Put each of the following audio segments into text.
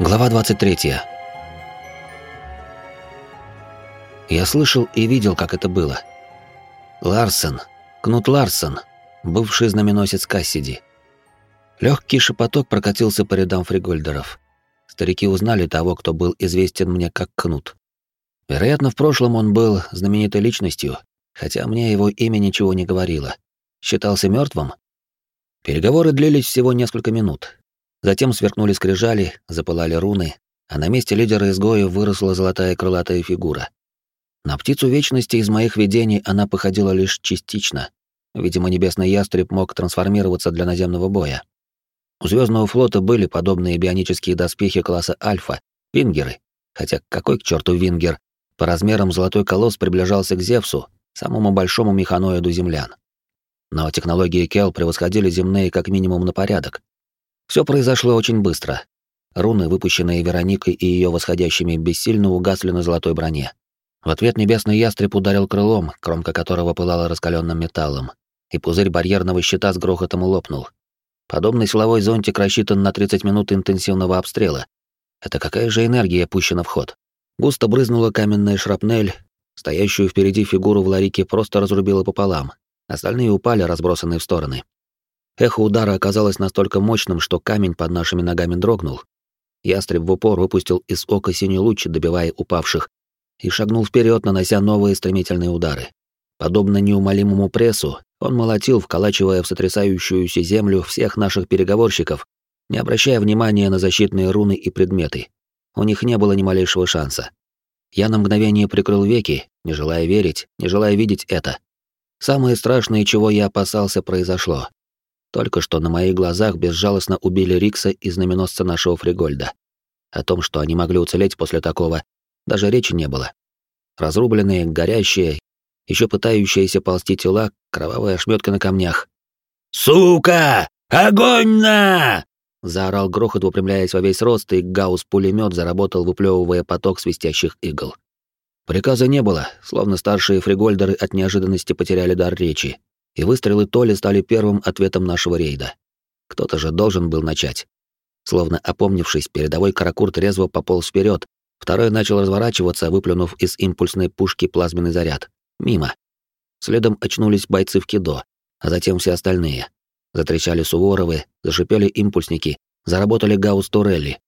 Глава 23. Я слышал и видел, как это было. Ларсен, Кнут Ларсен, бывший знаменосец Кассиди. Легкий шепоток прокатился по рядам фригольдеров. Старики узнали того, кто был известен мне как Кнут. Вероятно, в прошлом он был знаменитой личностью, хотя мне его имя ничего не говорило. Считался мертвым. Переговоры длились всего несколько минут, Затем сверкнули скрижали, запылали руны, а на месте лидера изгоев выросла золотая крылатая фигура. На птицу вечности из моих видений она походила лишь частично. Видимо, небесный ястреб мог трансформироваться для наземного боя. У Звездного флота были подобные бионические доспехи класса Альфа, вингеры. Хотя какой к черту вингер? По размерам золотой колосс приближался к Зевсу, самому большому механоиду землян. Но технологии Кел превосходили земные как минимум на порядок, все произошло очень быстро. Руны, выпущенные Вероникой и ее восходящими, бессильно угасли на золотой броне. В ответ небесный ястреб ударил крылом, кромка которого пылала раскаленным металлом, и пузырь барьерного щита с грохотом лопнул. Подобный силовой зонтик рассчитан на 30 минут интенсивного обстрела. Это какая же энергия пущена в ход? Густо брызнула каменная шрапнель, стоящую впереди фигуру в ларике просто разрубила пополам. Остальные упали, разбросанные в стороны. Эхо удара оказалось настолько мощным, что камень под нашими ногами дрогнул. Ястреб в упор выпустил из ока синий луч, добивая упавших, и шагнул вперед, нанося новые стремительные удары. Подобно неумолимому прессу, он молотил, вколачивая в сотрясающуюся землю всех наших переговорщиков, не обращая внимания на защитные руны и предметы. У них не было ни малейшего шанса. Я на мгновение прикрыл веки, не желая верить, не желая видеть это. Самое страшное, чего я опасался, произошло. Только что на моих глазах безжалостно убили Рикса и знаменосца нашего Фригольда. О том, что они могли уцелеть после такого, даже речи не было. Разрубленные, горящие, еще пытающиеся ползти тела, кровавые ошметки на камнях. «Сука! Огонь на!» Заорал грохот, выпрямляясь во весь рост, и гаусс-пулемет заработал, выплевывая поток свистящих игл. Приказа не было, словно старшие фригольдеры от неожиданности потеряли дар речи, и выстрелы Толи стали первым ответом нашего рейда. Кто-то же должен был начать. Словно опомнившись, передовой каракурт резво пополз вперед, второй начал разворачиваться, выплюнув из импульсной пушки плазменный заряд. Мимо. Следом очнулись бойцы в кидо, а затем все остальные. Затрещали Суворовы, зашипели импульсники, заработали гаусс-турелли.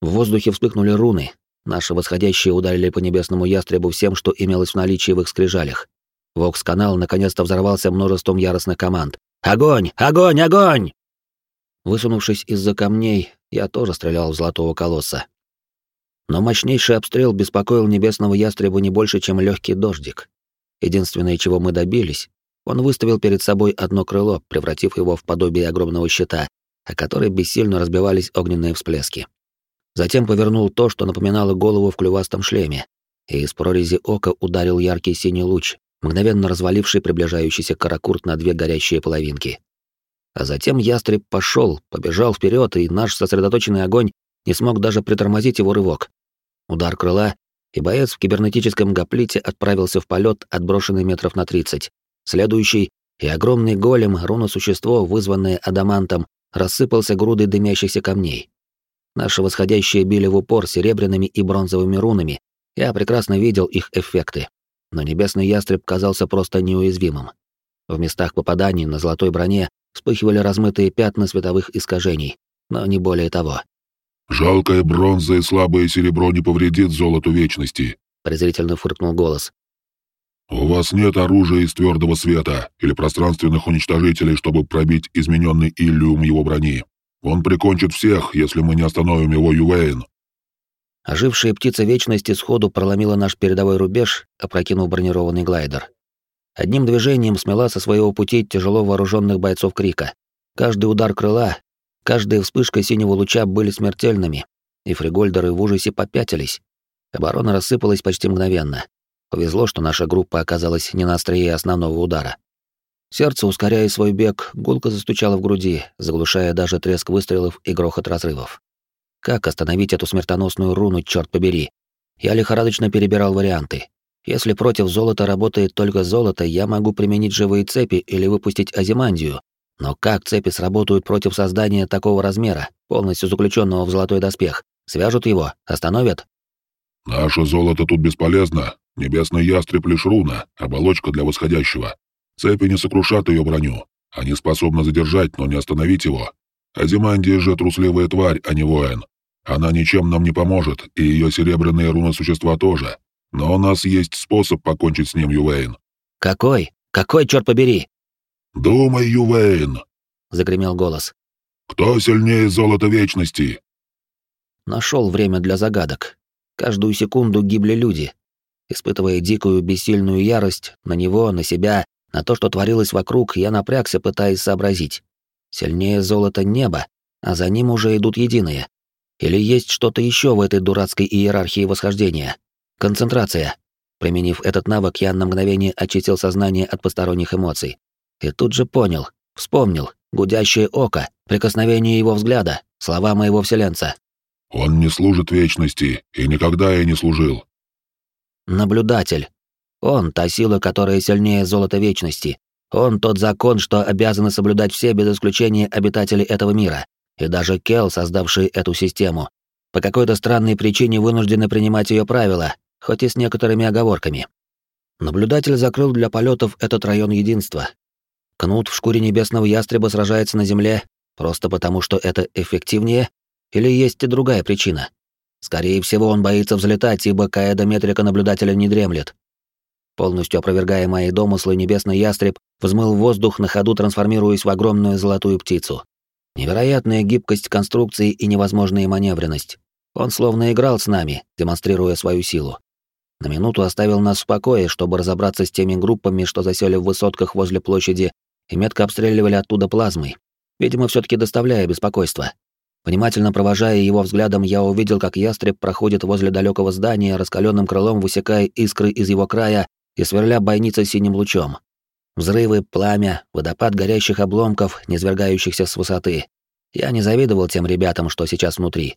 В воздухе вспыхнули руны, наши восходящие ударили по небесному ястребу всем, что имелось в наличии в их скрижалях. Вокс-канал наконец-то взорвался множеством яростных команд. «Огонь! Огонь! Огонь!» Высунувшись из-за камней, я тоже стрелял в золотого колосса. Но мощнейший обстрел беспокоил небесного ястреба не больше, чем легкий дождик. Единственное, чего мы добились, он выставил перед собой одно крыло, превратив его в подобие огромного щита, о который бессильно разбивались огненные всплески. Затем повернул то, что напоминало голову в клювастом шлеме, и из прорези ока ударил яркий синий луч, мгновенно разваливший приближающийся каракурт на две горящие половинки. А затем ястреб пошел, побежал вперед, и наш сосредоточенный огонь не смог даже притормозить его рывок. Удар крыла, и боец в кибернетическом гоплите отправился в полет, отброшенный метров на 30. Следующий, и огромный голем, руносущество, вызванное адамантом, рассыпался грудой дымящихся камней. Наши восходящие били в упор серебряными и бронзовыми рунами, я прекрасно видел их эффекты но небесный ястреб казался просто неуязвимым. В местах попаданий на золотой броне вспыхивали размытые пятна световых искажений, но не более того. «Жалкая бронза и слабое серебро не повредит золоту вечности», — презрительно фыркнул голос. «У вас нет оружия из твердого света или пространственных уничтожителей, чтобы пробить измененный иллюм его брони. Он прикончит всех, если мы не остановим его Ювейн. Ожившая птица вечности сходу проломила наш передовой рубеж, опрокинув бронированный глайдер. Одним движением смела со своего пути тяжело вооруженных бойцов Крика. Каждый удар крыла, каждая вспышка синего луча были смертельными, и фригольдеры в ужасе попятились. Оборона рассыпалась почти мгновенно. Повезло, что наша группа оказалась не на острие основного удара. Сердце, ускоряя свой бег, гулко застучало в груди, заглушая даже треск выстрелов и грохот разрывов. Как остановить эту смертоносную руну, черт побери? Я лихорадочно перебирал варианты. Если против золота работает только золото, я могу применить живые цепи или выпустить азимандию. Но как цепи сработают против создания такого размера, полностью заключенного в золотой доспех, Свяжут его, остановят? Наше золото тут бесполезно. Небесный ястреб лишь руна, оболочка для восходящего. Цепи не сокрушат ее броню. Они способны задержать, но не остановить его. Азимандия же трусливая тварь, а не воин. Она ничем нам не поможет, и ее серебряные руны существа тоже. Но у нас есть способ покончить с ним, Ювейн. Какой? Какой, черт побери? Думай, Ювейн, загремел голос. Кто сильнее золота вечности? Нашел время для загадок. Каждую секунду гибли люди, испытывая дикую бессильную ярость на него, на себя, на то, что творилось вокруг, я напрягся, пытаясь сообразить. Сильнее золота неба, а за ним уже идут единые. Или есть что-то еще в этой дурацкой иерархии восхождения? Концентрация. Применив этот навык, я на мгновение очистил сознание от посторонних эмоций. И тут же понял, вспомнил, гудящее око, прикосновение его взгляда, слова моего вселенца. «Он не служит вечности, и никогда я не служил». Наблюдатель. Он — та сила, которая сильнее золота вечности. Он — тот закон, что обязаны соблюдать все без исключения обитатели этого мира и даже Кел, создавший эту систему, по какой-то странной причине вынуждены принимать ее правила, хоть и с некоторыми оговорками. Наблюдатель закрыл для полетов этот район единства. Кнут в шкуре небесного ястреба сражается на земле просто потому, что это эффективнее, или есть и другая причина? Скорее всего, он боится взлетать, ибо каэдометрика наблюдателя не дремлет. Полностью опровергая мои домыслы, небесный ястреб взмыл воздух, на ходу трансформируясь в огромную золотую птицу. Невероятная гибкость конструкции и невозможная маневренность. Он словно играл с нами, демонстрируя свою силу. На минуту оставил нас в покое, чтобы разобраться с теми группами, что засели в высотках возле площади и метко обстреливали оттуда плазмой, видимо, все таки доставляя беспокойство. Внимательно провожая его взглядом, я увидел, как ястреб проходит возле далекого здания, раскаленным крылом высекая искры из его края и сверля бойницы синим лучом. Взрывы, пламя, водопад горящих обломков, низвергающихся с высоты. Я не завидовал тем ребятам, что сейчас внутри.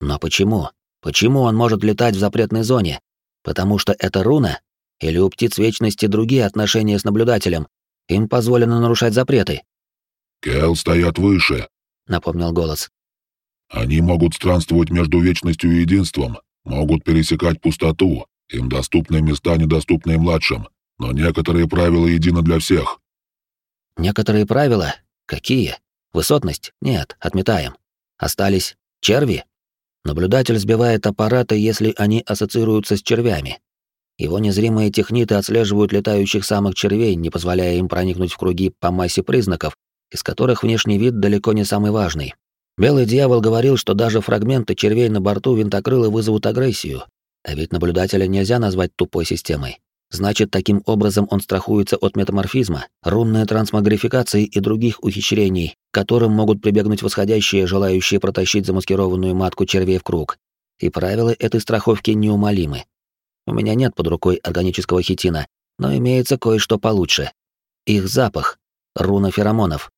Но почему? Почему он может летать в запретной зоне? Потому что это руна? Или у птиц вечности другие отношения с наблюдателем? Им позволено нарушать запреты. «Кел стоят выше», — напомнил голос. «Они могут странствовать между вечностью и единством, могут пересекать пустоту, им доступны места, недоступные младшим, но некоторые правила едины для всех. Некоторые правила? Какие? Высотность? Нет, отметаем. Остались черви? Наблюдатель сбивает аппараты, если они ассоциируются с червями. Его незримые техниты отслеживают летающих самых червей, не позволяя им проникнуть в круги по массе признаков, из которых внешний вид далеко не самый важный. Белый дьявол говорил, что даже фрагменты червей на борту винтокрыла вызовут агрессию, а ведь наблюдателя нельзя назвать тупой системой. Значит, таким образом он страхуется от метаморфизма, рунной трансмагрификации и других ухищрений, которым могут прибегнуть восходящие, желающие протащить замаскированную матку червей в круг. И правила этой страховки неумолимы. У меня нет под рукой органического хитина, но имеется кое-что получше. Их запах. Руна феромонов.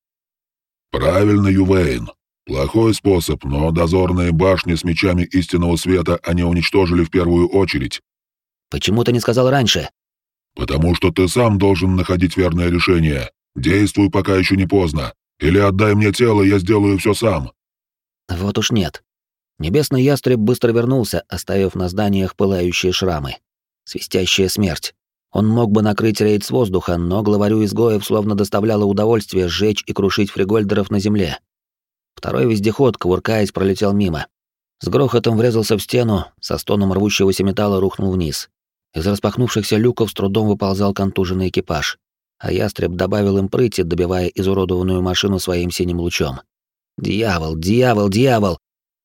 «Правильно, Ювейн. Плохой способ, но дозорные башни с мечами истинного света они уничтожили в первую очередь». «Почему ты не сказал раньше?» «Потому что ты сам должен находить верное решение. Действуй, пока еще не поздно. Или отдай мне тело, я сделаю все сам». Вот уж нет. Небесный ястреб быстро вернулся, оставив на зданиях пылающие шрамы. Свистящая смерть. Он мог бы накрыть рейд с воздуха, но главарю изгоев словно доставляло удовольствие сжечь и крушить фригольдеров на земле. Второй вездеход, кувыркаясь, пролетел мимо. С грохотом врезался в стену, со стоном рвущегося металла рухнул вниз. Из распахнувшихся люков с трудом выползал контуженный экипаж, а ястреб добавил им прыти, добивая изуродованную машину своим синим лучом. «Дьявол, дьявол, дьявол!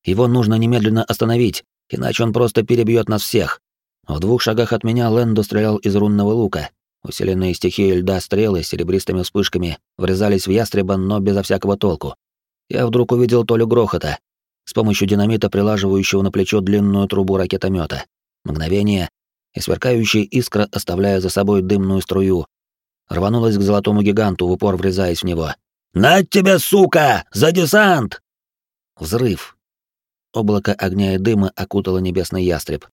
Его нужно немедленно остановить, иначе он просто перебьет нас всех!» В двух шагах от меня Лэндо стрелял из рунного лука. Усиленные стихией льда стрелы с серебристыми вспышками врезались в ястреба, но безо всякого толку. Я вдруг увидел Толю грохота, с помощью динамита, прилаживающего на плечо длинную трубу ракетомета. Мгновение, и сверкающая искра, оставляя за собой дымную струю, рванулась к золотому гиганту, в упор врезаясь в него. «Над тебя, сука! За десант!» Взрыв. Облако огня и дыма окутало небесный ястреб.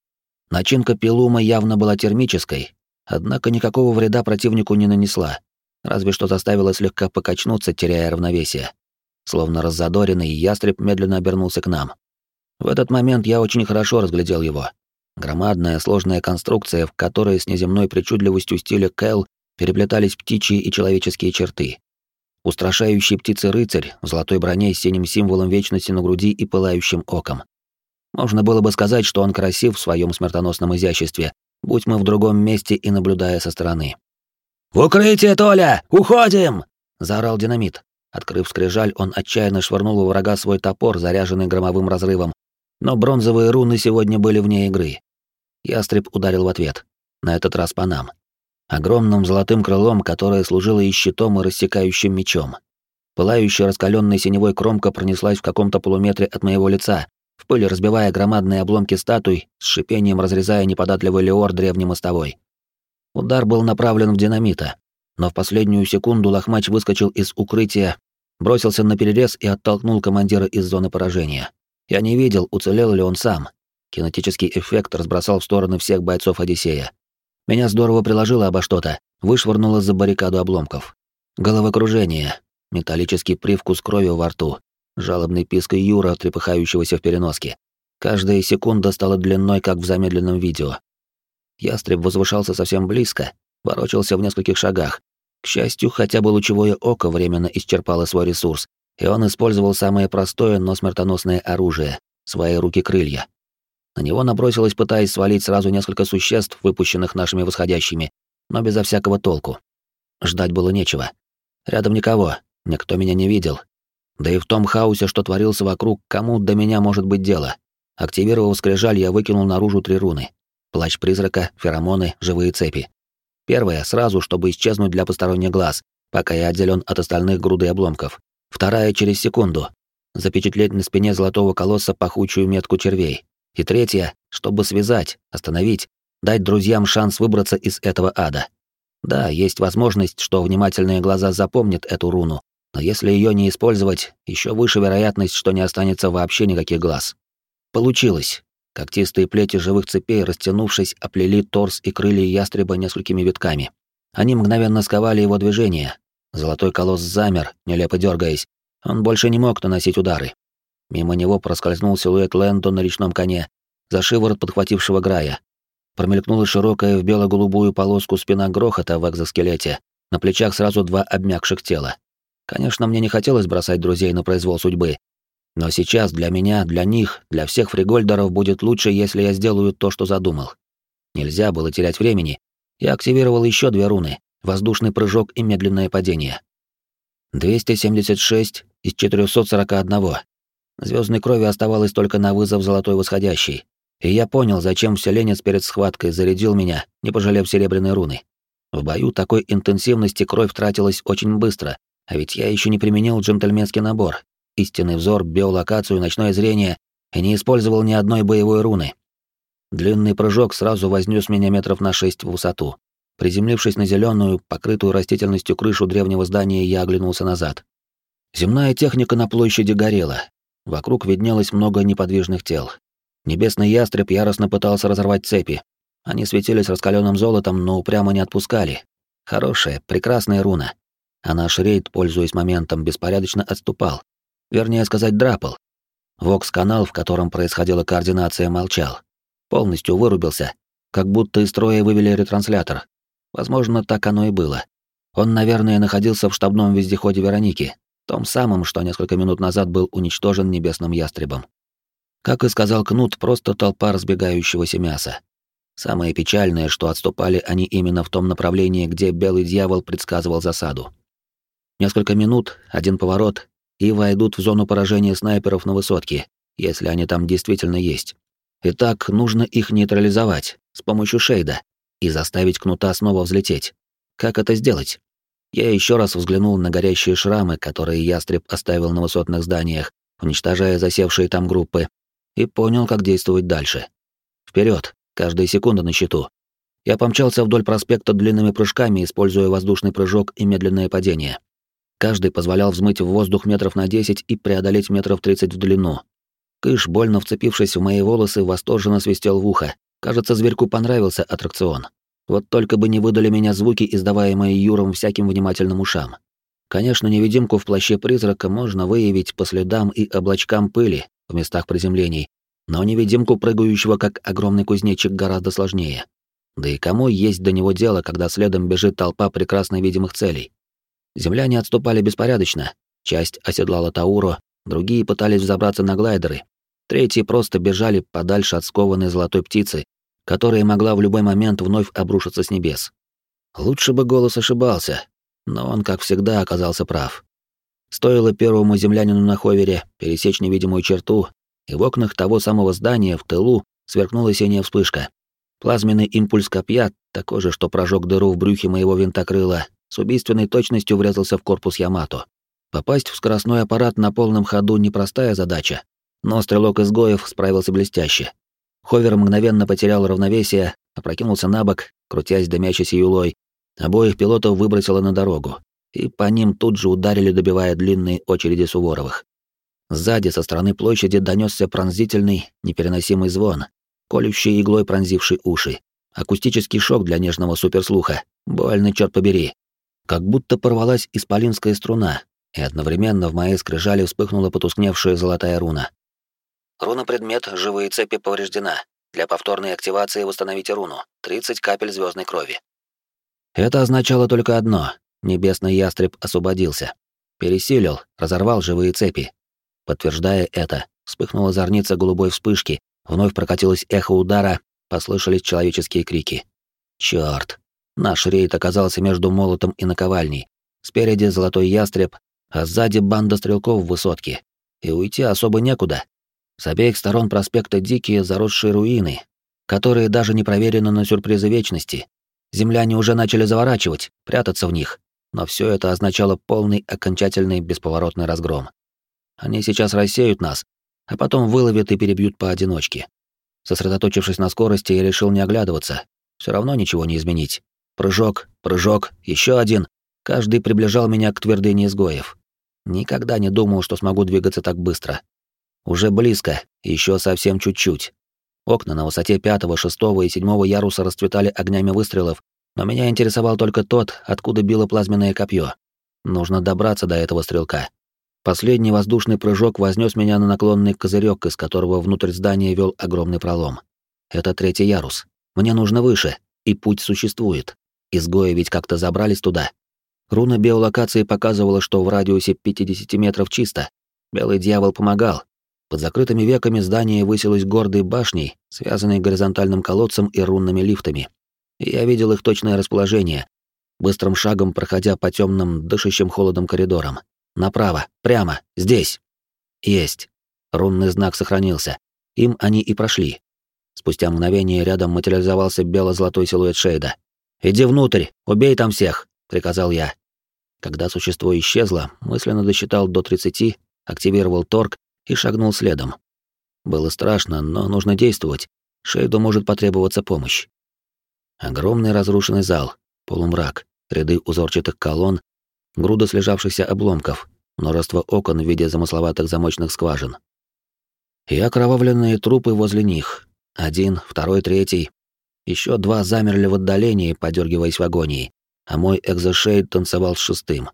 Начинка пилума явно была термической, однако никакого вреда противнику не нанесла, разве что заставила слегка покачнуться, теряя равновесие. Словно раззадоренный, ястреб медленно обернулся к нам. В этот момент я очень хорошо разглядел его. Громадная сложная конструкция, в которой с неземной причудливостью стиля Кэл переплетались птичьи и человеческие черты. Устрашающий птицы-рыцарь в золотой броне с синим символом вечности на груди и пылающим оком. Можно было бы сказать, что он красив в своем смертоносном изяществе, будь мы в другом месте и наблюдая со стороны. «В укрытие, Толя! Уходим!» — заорал динамит. Открыв скрижаль, он отчаянно швырнул у врага свой топор, заряженный громовым разрывом. Но бронзовые руны сегодня были вне игры. Ястреб ударил в ответ. На этот раз по нам. Огромным золотым крылом, которое служило и щитом, и рассекающим мечом. Пылающая раскаленная синевой кромка пронеслась в каком-то полуметре от моего лица, в пыль разбивая громадные обломки статуй, с шипением разрезая неподатливый леор древней мостовой. Удар был направлен в динамита, но в последнюю секунду лохмач выскочил из укрытия, бросился на перерез и оттолкнул командира из зоны поражения. Я не видел, уцелел ли он сам. Кинетический эффект разбросал в стороны всех бойцов Одиссея. Меня здорово приложило обо что-то, вышвырнуло за баррикаду обломков. Головокружение, металлический привкус крови во рту, жалобный писк Юра, трепыхающегося в переноске. Каждая секунда стала длиной, как в замедленном видео. Ястреб возвышался совсем близко, ворочался в нескольких шагах. К счастью, хотя бы лучевое око временно исчерпало свой ресурс, и он использовал самое простое, но смертоносное оружие — свои руки-крылья. На него набросилось, пытаясь свалить сразу несколько существ, выпущенных нашими восходящими, но безо всякого толку. Ждать было нечего. Рядом никого, никто меня не видел, да и в том хаосе, что творился вокруг, кому до меня может быть дело. Активировав скрижаль, я выкинул наружу три руны. Плащ призрака, феромоны, живые цепи. Первая — сразу, чтобы исчезнуть для посторонних глаз, пока я отделен от остальных груды обломков. Вторая — через секунду. Запечатлеть на спине золотого колосса пахучую метку червей. И третья — чтобы связать, остановить, дать друзьям шанс выбраться из этого ада. Да, есть возможность, что внимательные глаза запомнят эту руну, но если ее не использовать, еще выше вероятность, что не останется вообще никаких глаз. Получилось. Когтистые плети живых цепей, растянувшись, оплели торс и крылья ястреба несколькими витками. Они мгновенно сковали его движение. Золотой колосс замер, нелепо дергаясь. Он больше не мог наносить удары. Мимо него проскользнул силуэт Лэндо на речном коне, за шиворот подхватившего Грая. Промелькнула широкая в бело-голубую полоску спина грохота в экзоскелете, на плечах сразу два обмякших тела. Конечно, мне не хотелось бросать друзей на произвол судьбы. Но сейчас для меня, для них, для всех фригольдеров будет лучше, если я сделаю то, что задумал. Нельзя было терять времени. Я активировал еще две руны — воздушный прыжок и медленное падение. 276 из 441. Звездной крови оставалось только на вызов золотой восходящий. И я понял, зачем вселенец перед схваткой зарядил меня, не пожалев серебряной руны. В бою такой интенсивности кровь тратилась очень быстро, а ведь я еще не применил джентльменский набор, истинный взор, биолокацию, ночное зрение и не использовал ни одной боевой руны. Длинный прыжок сразу вознес меня метров на шесть в высоту. Приземлившись на зеленую, покрытую растительностью крышу древнего здания, я оглянулся назад. Земная техника на площади горела. Вокруг виднелось много неподвижных тел. Небесный ястреб яростно пытался разорвать цепи. Они светились раскаленным золотом, но упрямо не отпускали. Хорошая, прекрасная руна а наш рейд, пользуясь моментом, беспорядочно отступал. Вернее сказать, драпал. Вокс-канал, в котором происходила координация, молчал. Полностью вырубился, как будто из строя вывели ретранслятор. Возможно, так оно и было. Он, наверное, находился в штабном вездеходе Вероники, том самом, что несколько минут назад был уничтожен небесным ястребом. Как и сказал Кнут, просто толпа разбегающегося мяса. Самое печальное, что отступали они именно в том направлении, где белый дьявол предсказывал засаду. Несколько минут, один поворот, и войдут в зону поражения снайперов на высотке, если они там действительно есть. Итак, нужно их нейтрализовать с помощью шейда и заставить кнута снова взлететь. Как это сделать? Я еще раз взглянул на горящие шрамы, которые ястреб оставил на высотных зданиях, уничтожая засевшие там группы, и понял, как действовать дальше. Вперед, каждая секунда на счету. Я помчался вдоль проспекта длинными прыжками, используя воздушный прыжок и медленное падение. Каждый позволял взмыть в воздух метров на 10 и преодолеть метров 30 в длину. Кыш, больно вцепившись в мои волосы, восторженно свистел в ухо. Кажется, зверьку понравился аттракцион. Вот только бы не выдали меня звуки, издаваемые Юром всяким внимательным ушам. Конечно, невидимку в плаще призрака можно выявить по следам и облачкам пыли в местах приземлений, но невидимку, прыгающего как огромный кузнечик, гораздо сложнее. Да и кому есть до него дело, когда следом бежит толпа прекрасно видимых целей? Земляне отступали беспорядочно. Часть оседлала Тауру, другие пытались взобраться на глайдеры. Третьи просто бежали подальше от скованной золотой птицы, которая могла в любой момент вновь обрушиться с небес. Лучше бы голос ошибался, но он, как всегда, оказался прав. Стоило первому землянину на ховере пересечь невидимую черту, и в окнах того самого здания в тылу сверкнула синяя вспышка. Плазменный импульс копья, такой же, что прожег дыру в брюхе моего винтокрыла, с убийственной точностью врезался в корпус Ямато. Попасть в скоростной аппарат на полном ходу непростая задача, но стрелок изгоев справился блестяще. Ховер мгновенно потерял равновесие, опрокинулся на бок, крутясь дымящейся юлой. Обоих пилотов выбросило на дорогу, и по ним тут же ударили, добивая длинные очереди Суворовых. Сзади, со стороны площади, донесся пронзительный, непереносимый звон, колющий иглой пронзивший уши. Акустический шок для нежного суперслуха. Больно, черт побери. Как будто порвалась исполинская струна, и одновременно в моей скрижали вспыхнула потускневшая золотая руна. Руна-предмет «Живые цепи» повреждена. Для повторной активации восстановите руну. 30 капель звездной крови. Это означало только одно. Небесный ястреб освободился. Пересилил, разорвал живые цепи. Подтверждая это, вспыхнула зорница голубой вспышки, вновь прокатилось эхо удара, послышались человеческие крики. Чёрт! Наш рейд оказался между молотом и наковальней. Спереди золотой ястреб, а сзади банда стрелков в высотке. И уйти особо некуда. С обеих сторон проспекта дикие заросшие руины, которые даже не проверены на сюрпризы вечности. Земляне уже начали заворачивать, прятаться в них, но все это означало полный, окончательный, бесповоротный разгром. Они сейчас рассеют нас, а потом выловят и перебьют поодиночке. Сосредоточившись на скорости, я решил не оглядываться. Все равно ничего не изменить. Прыжок, прыжок, еще один. Каждый приближал меня к твердыне изгоев. Никогда не думал, что смогу двигаться так быстро. Уже близко, еще совсем чуть-чуть. Окна на высоте пятого, шестого и седьмого яруса расцветали огнями выстрелов, но меня интересовал только тот, откуда било плазменное копье. Нужно добраться до этого стрелка. Последний воздушный прыжок вознес меня на наклонный козырек, из которого внутрь здания вел огромный пролом. Это третий ярус. Мне нужно выше, и путь существует. Изгои ведь как-то забрались туда. Руна биолокации показывала, что в радиусе 50 метров чисто. Белый дьявол помогал. Под закрытыми веками здание высилось гордой башней, связанной горизонтальным колодцем и рунными лифтами. Я видел их точное расположение, быстрым шагом проходя по темным, дышащим холодом коридорам. Направо, прямо, здесь. Есть. Рунный знак сохранился. Им они и прошли. Спустя мгновение рядом материализовался бело-золотой силуэт Шейда. «Иди внутрь, убей там всех», — приказал я. Когда существо исчезло, мысленно досчитал до 30, активировал торг и шагнул следом. Было страшно, но нужно действовать. Шейду может потребоваться помощь. Огромный разрушенный зал, полумрак, ряды узорчатых колонн, груда слежавшихся обломков, множество окон в виде замысловатых замочных скважин. И окровавленные трупы возле них. Один, второй, третий. Еще два замерли в отдалении, подергиваясь в агонии, а мой экзошейд танцевал с шестым.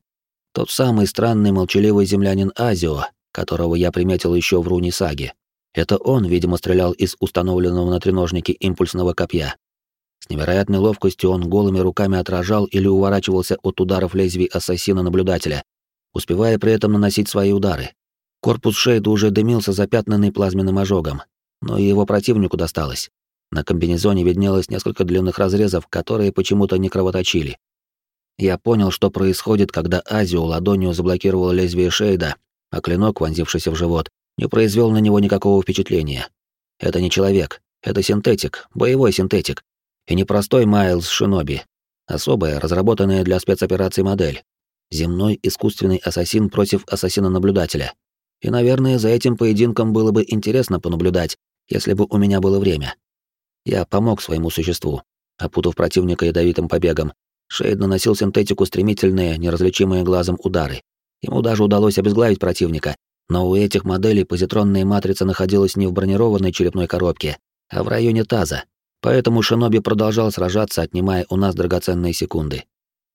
Тот самый странный молчаливый землянин Азио, которого я приметил еще в руне саги. Это он, видимо, стрелял из установленного на треножнике импульсного копья. С невероятной ловкостью он голыми руками отражал или уворачивался от ударов лезвий ассасина-наблюдателя, успевая при этом наносить свои удары. Корпус Шейда уже дымился запятнанный плазменным ожогом, но и его противнику досталось. На комбинезоне виднелось несколько длинных разрезов, которые почему-то не кровоточили. Я понял, что происходит, когда Азио ладонью заблокировал лезвие Шейда, а клинок, вонзившийся в живот, не произвел на него никакого впечатления. Это не человек, это синтетик, боевой синтетик. И не простой Майлз Шиноби, особая, разработанная для спецопераций модель. Земной искусственный ассасин против ассасина-наблюдателя. И, наверное, за этим поединком было бы интересно понаблюдать, если бы у меня было время. Я помог своему существу, опутав противника ядовитым побегом. Шейд наносил синтетику стремительные, неразличимые глазом удары. Ему даже удалось обезглавить противника, но у этих моделей позитронная матрица находилась не в бронированной черепной коробке, а в районе таза. Поэтому Шиноби продолжал сражаться, отнимая у нас драгоценные секунды.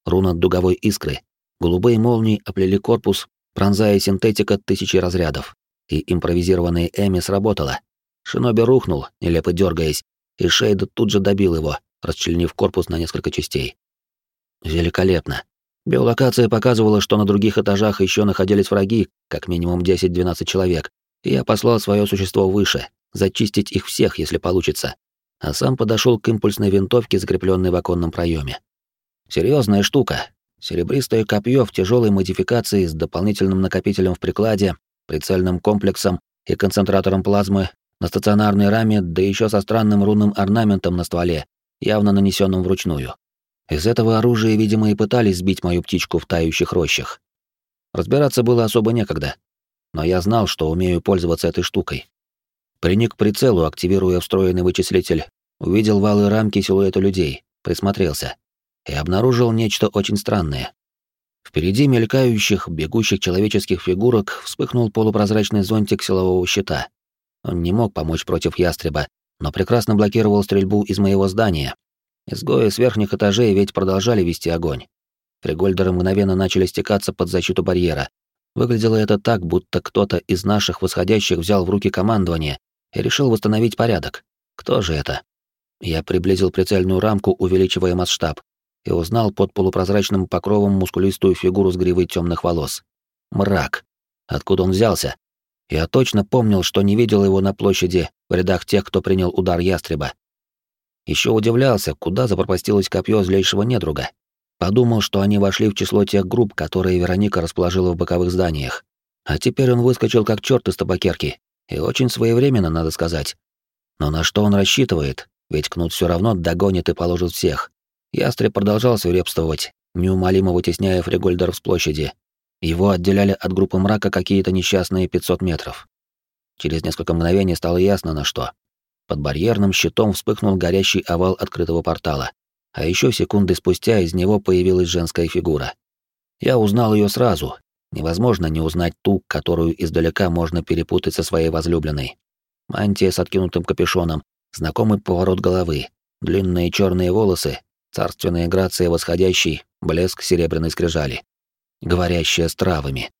Руна дуговой искры. Голубые молнии оплели корпус, пронзая синтетика тысячи разрядов. И импровизированная Эми сработала. Шиноби рухнул, нелепо дергаясь, и Шейда тут же добил его, расчленив корпус на несколько частей. Великолепно. Биолокация показывала, что на других этажах еще находились враги, как минимум 10-12 человек, и я послал свое существо выше, зачистить их всех, если получится, а сам подошел к импульсной винтовке, закрепленной в оконном проеме. Серьезная штука. Серебристое копье в тяжелой модификации с дополнительным накопителем в прикладе, прицельным комплексом и концентратором плазмы на стационарной раме, да еще со странным рунным орнаментом на стволе, явно нанесенным вручную. Из этого оружия, видимо, и пытались сбить мою птичку в тающих рощах. Разбираться было особо некогда, но я знал, что умею пользоваться этой штукой. Приник к прицелу, активируя встроенный вычислитель, увидел валы рамки силуэта людей, присмотрелся и обнаружил нечто очень странное. Впереди мелькающих, бегущих человеческих фигурок вспыхнул полупрозрачный зонтик силового щита. Он не мог помочь против ястреба, но прекрасно блокировал стрельбу из моего здания. Изгои с верхних этажей ведь продолжали вести огонь. Фригольдеры мгновенно начали стекаться под защиту барьера. Выглядело это так, будто кто-то из наших восходящих взял в руки командование и решил восстановить порядок. Кто же это? Я приблизил прицельную рамку, увеличивая масштаб, и узнал под полупрозрачным покровом мускулистую фигуру с гривой темных волос. Мрак. Откуда он взялся? Я точно помнил, что не видел его на площади в рядах тех, кто принял удар ястреба. Еще удивлялся, куда запропастилось копье злейшего недруга. Подумал, что они вошли в число тех групп, которые Вероника расположила в боковых зданиях. А теперь он выскочил как черт из табакерки. И очень своевременно, надо сказать. Но на что он рассчитывает? Ведь Кнут все равно догонит и положит всех. Ястреб продолжал свирепствовать, неумолимо вытесняя Фригольдер с площади, его отделяли от группы мрака какие-то несчастные 500 метров. Через несколько мгновений стало ясно, на что. Под барьерным щитом вспыхнул горящий овал открытого портала, а еще секунды спустя из него появилась женская фигура. Я узнал ее сразу. Невозможно не узнать ту, которую издалека можно перепутать со своей возлюбленной. Мантия с откинутым капюшоном, знакомый поворот головы, длинные черные волосы, царственная грация восходящей, блеск серебряной скрижали говорящая с травами.